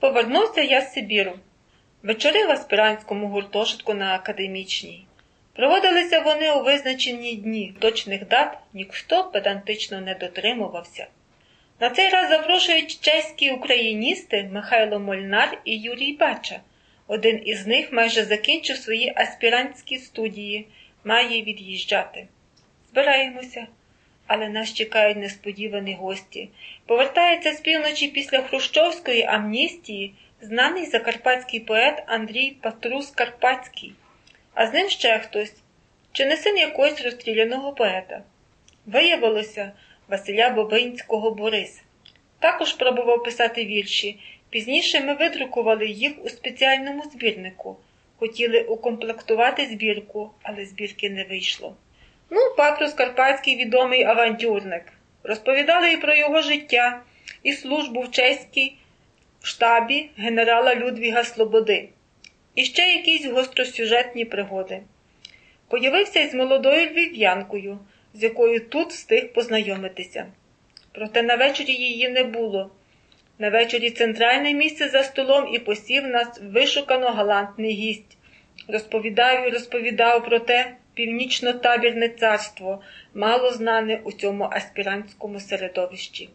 Повернувся я з Сибіру. Вечори в аспірантському гуртожитку на академічній. Проводилися вони у визначені дні, точних дат ніхто педантично не дотримувався. На цей раз запрошують чеські україністи Михайло Мольнар і Юрій Бача. Один із них майже закінчив свої аспірантські студії, має від'їжджати. Збираємося, але нас чекають несподівані гості. Повертається з півночі після Хрущовської амністії знаний закарпатський поет Андрій Патрус Карпатський, а з ним ще хтось, чи не син якогось розстріляного поета. Виявилося Василя Бобинського Борис. Також пробував писати вірші. Пізніше ми видрукували їх у спеціальному збірнику. Хотіли укомплектувати збірку, але збірки не вийшло. Ну, Патрус Карпатський відомий авантюрник. Розповідали і про його життя, і службу в чеській штабі генерала Людвіга Слободи, і ще якісь гостросюжетні пригоди. Появився із молодою львів'янкою, з якою тут встиг познайомитися. Проте на вечорі її не було. На вечорі центральне місце за столом і посів нас вишукано галантний гість. Розповідав і розповідав про те північно-табірне царство, мало знане у цьому аспірантському середовищі.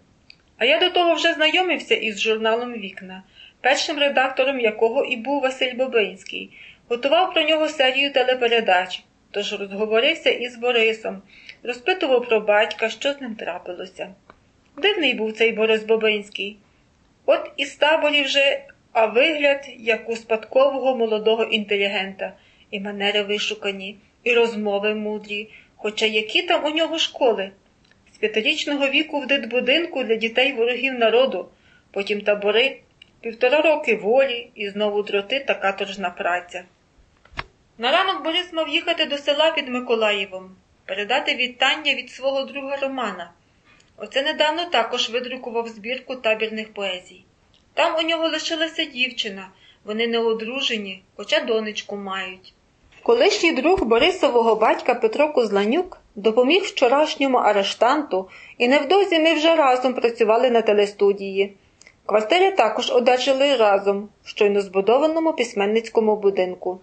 А я до того вже знайомився із журналом Вікна, першим редактором якого і був Василь Бобинський, готував про нього серію телепередач, тож розговорився із Борисом, розпитував про батька, що з ним трапилося. Дивний був цей Борис Бобинський. От із таборів вже, а вигляд, як у спадкового молодого інтелігента, і манери вишукані, і розмови мудрі, хоча які там у нього школи. З п'ятирічного віку в дитбудинку для дітей ворогів народу, потім табори, півтора роки волі і знову дроти та каторжна праця. На ранок Борис мав їхати до села під Миколаєвом, передати вітання від свого друга Романа. Оце недавно також видрукував збірку табірних поезій. Там у нього лишилася дівчина, вони не одружені, хоча донечку мають. Колишній друг Борисового батька Петро Кузланюк допоміг вчорашньому арештанту, і невдовзі ми вже разом працювали на телестудії. Квартири також одержали разом, в щойно збудованому письменницькому будинку.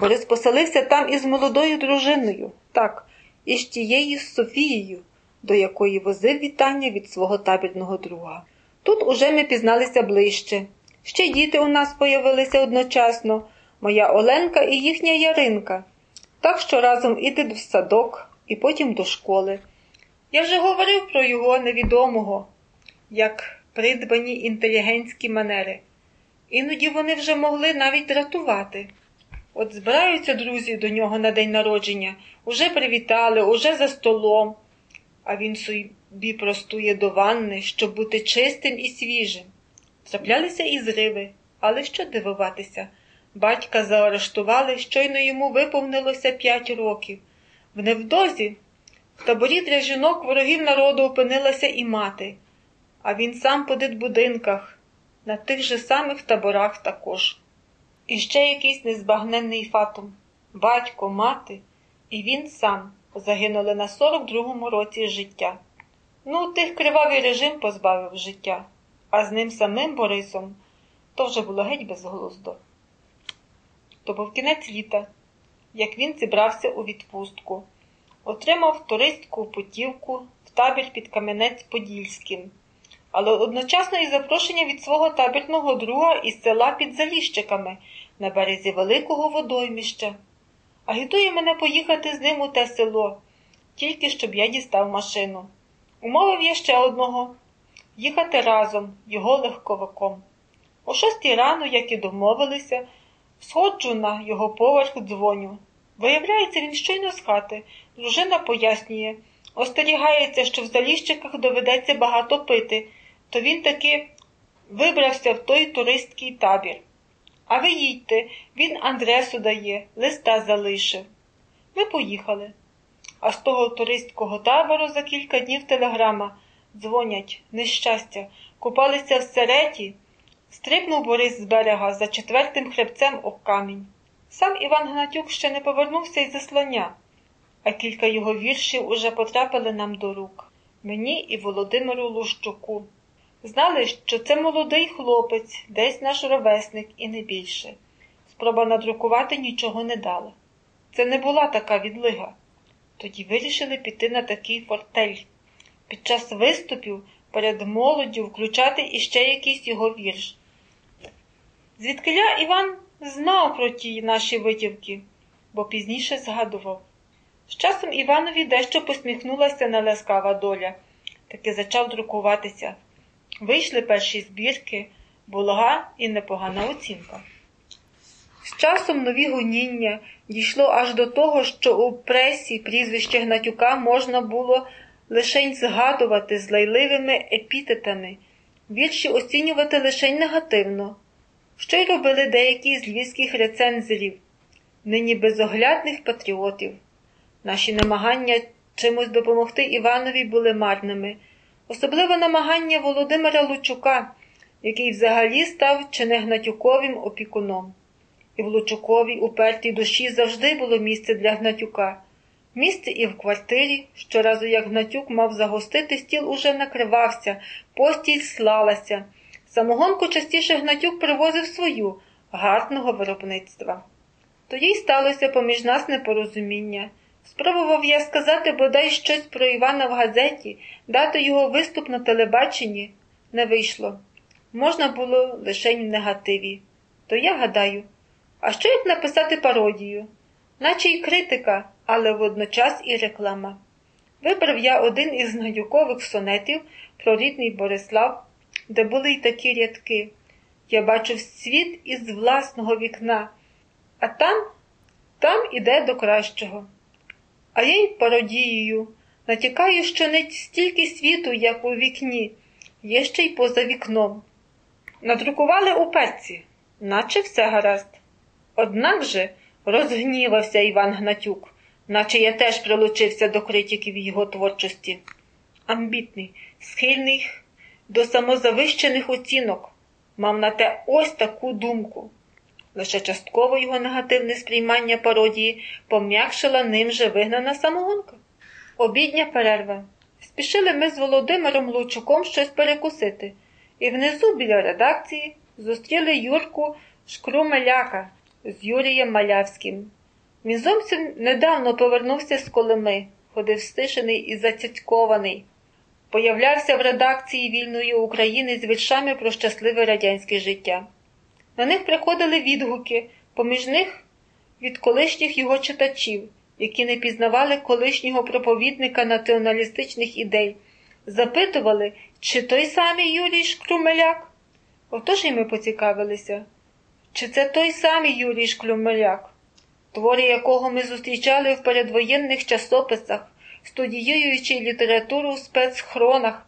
Борис поселився там із молодою дружиною, так, із тією Софією до якої возив вітання від свого табірного друга. Тут уже ми пізналися ближче. Ще діти у нас появилися одночасно моя Оленка і їхня Яринка. Так що разом іде в садок і потім до школи. Я вже говорив про його невідомого, як придбані інтелігентські манери. Іноді вони вже могли навіть дратувати. От збираються друзі до нього на день народження, уже привітали, уже за столом а він собі простує до ванни, щоб бути чистим і свіжим. Траплялися і зриви, але що дивуватися? Батька заарештували, щойно йому виповнилося п'ять років. В невдовзі в таборі для жінок ворогів народу опинилася і мати, а він сам по дитбудинках, на тих же самих таборах також. І ще якийсь незбагненний фатум батько, мати, і він сам загинули на 42-му році життя. Ну, тих кривавий режим позбавив життя, а з ним самим Борисом то вже було геть безглуздо. То був кінець літа, як він зібрався у відпустку, отримав туристську путівку в табір під Кам'янець-Подільським, але одночасно і запрошення від свого табірного друга із села під Заліщиками на березі великого водоймища. Агітує мене поїхати з ним у те село, тільки щоб я дістав машину. Умовив я ще одного їхати разом, його легковиком. О шостій рано, як і домовилися, сходжу на його поверх дзвоню. Виявляється, він щойно з хати. Дружина пояснює, остерігається, що в заліщиках доведеться багато пити, то він таки вибрався в той туристський табір. А ви їдьте, він адресу дає, листа залишив. Ми поїхали. А з того туристського табору за кілька днів телеграма дзвонять, нещастя, купалися в сереті, стрибнув Борис з берега за четвертим хребцем об камінь. Сам Іван Гнатюк ще не повернувся із заслання, а кілька його віршів уже потрапили нам до рук мені і Володимиру Лущуку. Знали, що це молодий хлопець, десь наш ровесник і не більше. Спроба надрукувати нічого не дала. Це не була така відлига. Тоді вирішили піти на такий фортель. Під час виступів перед молоддю включати іще якийсь його вірш. Звідкиля Іван знав про ті наші витівки, бо пізніше згадував. З часом Іванові дещо посміхнулася неласкава доля, таки зачав друкуватися. Вийшли перші збірки, булага і непогана оцінка. З часом нові гоніння дійшло аж до того, що у пресі прізвище Гнатюка можна було лишень згадувати з лайливими епітетами, вірші оцінювати лишень негативно, що й робили деякі з львівських рецензерів, нині безоглядних патріотів. Наші намагання чимось допомогти Іванові були марними, особливо намагання Володимира Лучука, який взагалі став чи не Гнатюковим опікуном. І в Лучуковій упертій душі завжди було місце для Гнатюка. Місце і в квартирі, щоразу як Гнатюк мав загостити, стіл уже накривався, постіль слалася. Самогонку частіше Гнатюк привозив свою, гарного виробництва. Тоді й сталося поміж нас непорозуміння. Спробував я сказати бодай щось про Івана в газеті, дати його виступ на телебаченні. Не вийшло. Можна було лише в негативі. То я гадаю, а що як написати пародію? Наче й критика, але водночас і реклама. Вибрав я один із Гнатюкових сонетів про рідний Борислав, де були й такі рядки. Я бачив світ із власного вікна, а там, там іде до кращого. А я й пародією натякаю, що не стільки світу, як у вікні, є ще й поза вікном. Надрукували у перці, наче все гаразд. Однак же розгнівався Іван Гнатюк, наче я теж прилучився до критиків його творчості. Амбітний, схильний до самозавищених оцінок, мав на те ось таку думку. Лише частково його негативне сприймання пародії пом'якшила ним же вигнана самогонка. Обідня перерва. Спішили ми з Володимиром Лучуком щось перекусити, і внизу біля редакції зустріли Юрку Шкрумеляка з Юрієм Малявським. Він зовсім недавно повернувся з Колими, ходив стишений і зацяцькований. Появлявся в редакції вільної України з віршами про щасливе радянське життя. На них приходили відгуки, поміж них від колишніх його читачів, які не пізнавали колишнього проповідника націоналістичних ідей, запитували, чи той самий Юрій Шкрумеляк. Отож і ми поцікавилися, чи це той самий Юрій Шкрумеляк, твори якого ми зустрічали в передвоєнних часописах, студіюючи літературу в спецхронах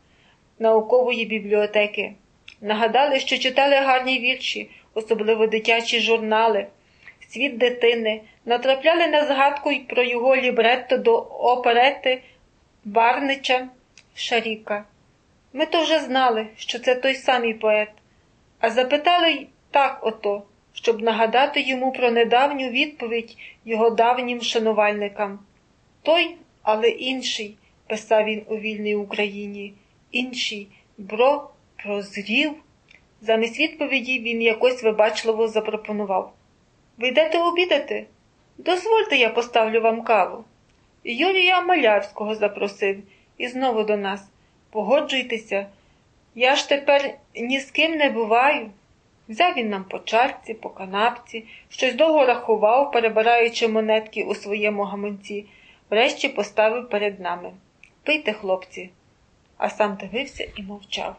наукової бібліотеки. Нагадали, що читали гарні вірші, особливо дитячі журнали, світ дитини, натрапляли на згадку й про його лібретто до оперети Барнича Шаріка. Ми то вже знали, що це той самий поет, а запитали й так ото, щоб нагадати йому про недавню відповідь його давнім шанувальникам. Той, але інший, писав він у вільній Україні, інший бро прозрів. Замість відповіді він якось вибачливо запропонував Ви йдете обідати? Дозвольте, я поставлю вам каву. Юрія Малявського запросив і знову до нас. Погоджуйтеся, я ж тепер ні з ким не буваю. Взяв він нам по чарці, по канапці, щось довго рахував, перебираючи монетки у своєму гаманці, врешті поставив перед нами. Пийте, хлопці, а сам дивився і мовчав.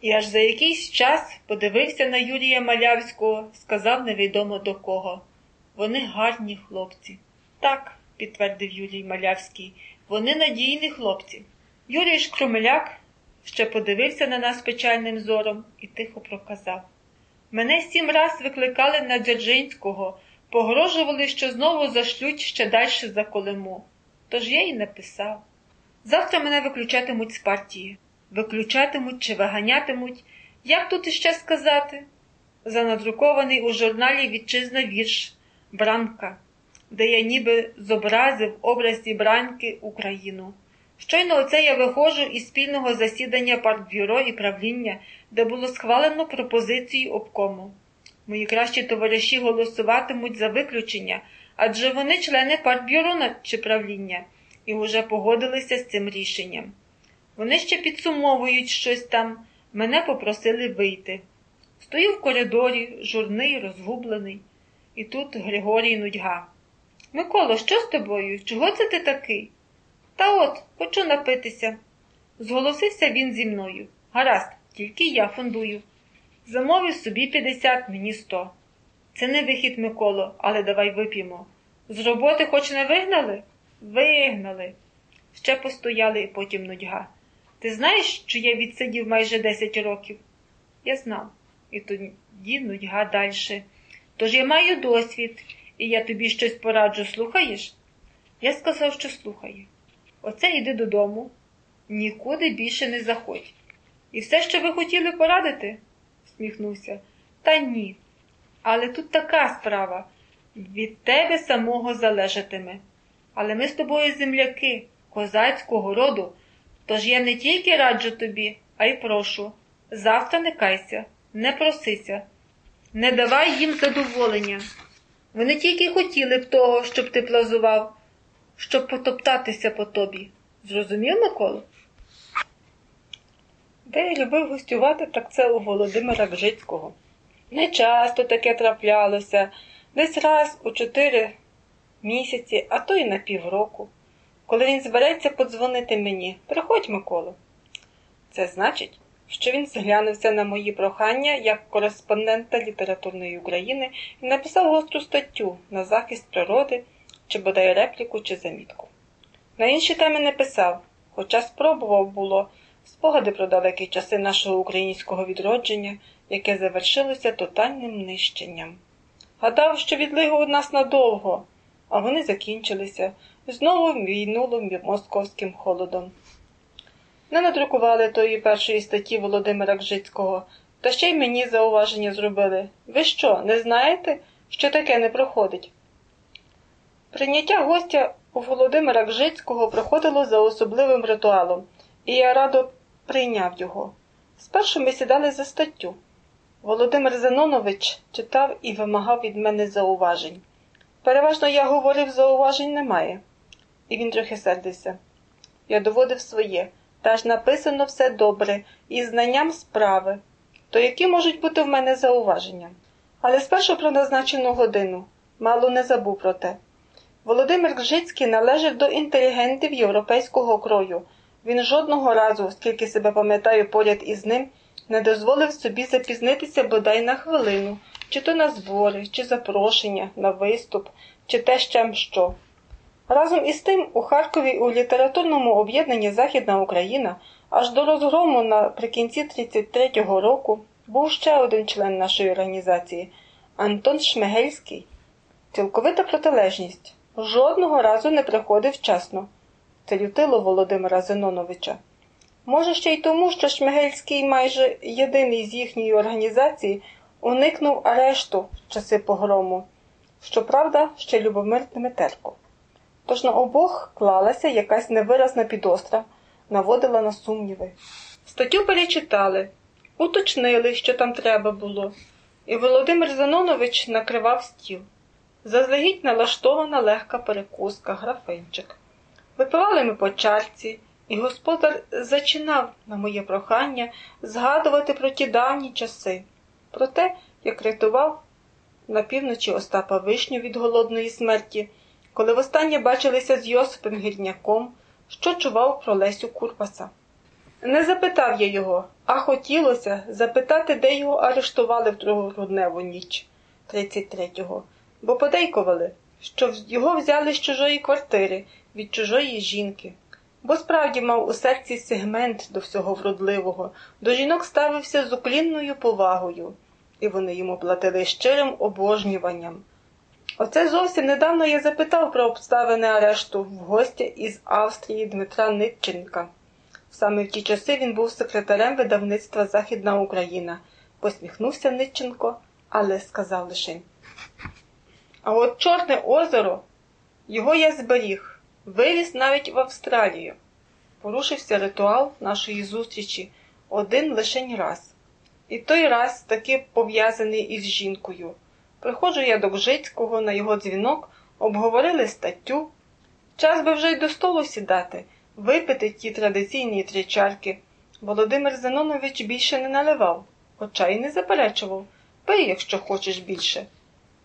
І аж за якийсь час подивився на Юрія Малявського, сказав невідомо до кого. Вони гарні хлопці. Так, підтвердив Юрій Малявський, вони надійні хлопці. Юрій Шкрумеляк ще подивився на нас печальним зором і тихо проказав. Мене сім раз викликали на Дзержинського, погрожували, що знову зашлють ще далі за Колиму. Тож я й написав. Завтра мене виключатимуть з партії. Виключатимуть чи виганятимуть, як тут іще сказати? Занадрукований у журналі Вітчизна вірш Бранка, де я ніби зобразив образі бранки Україну. Щойно оце я виходжу із спільного засідання партбюро і правління, де було схвалено пропозицію обкому. Мої кращі товариші голосуватимуть за виключення, адже вони члени партбюро чи правління і вже погодилися з цим рішенням. Вони ще підсумовують щось там, мене попросили вийти. Стою в коридорі, журний, розгублений, і тут Григорій нудьга. Миколо, що з тобою? Чого це ти такий? Та от, хочу напитися. Зголосився він зі мною. Гаразд, тільки я фондую. Замовив собі 50, мені 100. Це не вихід, Миколо, але давай вип'ємо. З роботи хоч не вигнали? Вигнали. Ще постояли і потім нудьга. Ти знаєш, що я відсидів майже 10 років? Я знав. І тоді нудьга далі. Тож я маю досвід, і я тобі щось пораджу, слухаєш? Я сказав, що слухаю. Оце йди додому, нікуди більше не заходь. І все, що ви хотіли порадити? всміхнувся. Та ні. Але тут така справа від тебе самого залежатиме. Але ми з тобою земляки, козацького роду, тож я не тільки раджу тобі, а й прошу. Завтра не кайся, не просися, не давай їм задоволення. Вони тільки хотіли б того, щоб ти плазував, щоб потоптатися по тобі. Зрозумів, Микола? Де я любив гостювати, так це у Володимира Бжицького. Не часто таке траплялося, десь раз у чотири місяці, а то й на півроку. Коли він збереться подзвонити мені, приходь, Микола. Це значить, що він зглянувся на мої прохання як кореспондента літературної України і написав гостру статтю на захист природи, чи бодай репліку, чи замітку. На інші теми не писав, хоча спробував було спогади про далекі часи нашого українського відродження, яке завершилося тотальним нищенням. Гадав, що відлигав нас надовго, а вони закінчилися, знову війнуло московським холодом. Не надрукували тої першої статті Володимира Гжицького, та ще й мені зауваження зробили. Ви що, не знаєте, що таке не проходить? Прийняття гостя у Володимира Гжицького проходило за особливим ритуалом, і я радо прийняв його. Спершу ми сідали за статтю. Володимир Зенонович читав і вимагав від мене зауважень. Переважно я говорив, зауважень немає, і він трохи сердився. Я доводив своє, та ж написано все добре, і знанням справи, то які можуть бути в мене зауваження. Але спершу про назначену годину мало не забув про те. Володимир Гжицький належав до інтелігентів європейського крою. Він жодного разу, скільки себе пам'ятаю поряд із ним, не дозволив собі запізнитися бодай на хвилину, чи то на збори, чи запрошення, на виступ, чи те ще що. Разом із тим, у Харкові у літературному об'єднанні Західна Україна аж до розгрому наприкінці 33-го року був ще один член нашої організації Антон Шмегельський. Цілковита протилежність. Жодного разу не приходив вчасно. Це лютило Володимира Зеноновича. Може, ще й тому, що Шмигельський, майже єдиний з їхньої організації, уникнув арешту в часи погрому, щоправда, ще Любомир Дмитерко. Тож на обох клалася якась невиразна підостра, наводила на сумніви. Статтю перечитали, уточнили, що там треба було, і Володимир Зенонович накривав стіл. Заздалегідь налаштована легка перекуска, графинчик. Випивали ми по чарці, і господар зачинав, на моє прохання, згадувати про ті давні часи, про те, як рятував на півночі Остапа Вишню від голодної смерті, коли востаннє бачилися з Йосипом Гірняком, що чував про Лесю Курпаса. Не запитав я його, а хотілося запитати, де його арештували в другогрудневу ніч 33-го, бо подейкували, що його взяли з чужої квартири від чужої жінки, бо справді мав у серці сегмент до всього вродливого, до жінок ставився з уклінною повагою, і вони йому платили щирим обожнюванням. Оце зовсім недавно я запитав про обставини арешту в гостя із Австрії Дмитра Нитченка. Саме в ті часи він був секретарем видавництва Західна Україна. Посміхнувся Нитченко, але сказав лише. А от Чорне озеро, його я зберіг, вивіз навіть в Австралію. Порушився ритуал нашої зустрічі один лишень раз. І той раз таки пов'язаний із жінкою. Приходжу я до Гжицького на його дзвінок, обговорили статтю. Час би вже й до столу сідати, випити ті традиційні три чарки. Володимир Зенонович більше не наливав, хоча й не заперечував. Пий, якщо хочеш більше.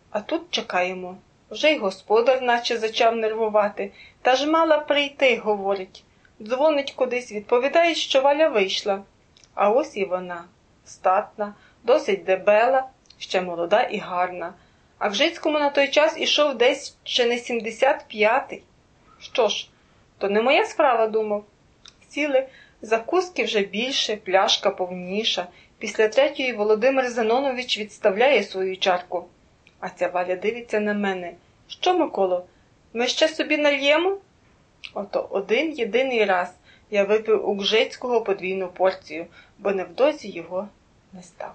А тут чекаємо. Вже й господар наче зачав нервувати, та ж мала прийти, говорить. Дзвонить кудись, відповідає, що валя вийшла. А ось і вона статна, досить дебела, ще молода і гарна. А в Жицькому на той час ішов десь ще не 75-й. Що ж, то не моя справа, думав. Сіли, закуски вже більше, пляшка повніша. Після третьої Володимир Зенонович відставляє свою чарку. А ця Валя дивиться на мене. Що, Миколо, ми ще собі нальємо? Ото один єдиний раз я випив у Гжицького подвійну порцію, бо невдовзі його не стало.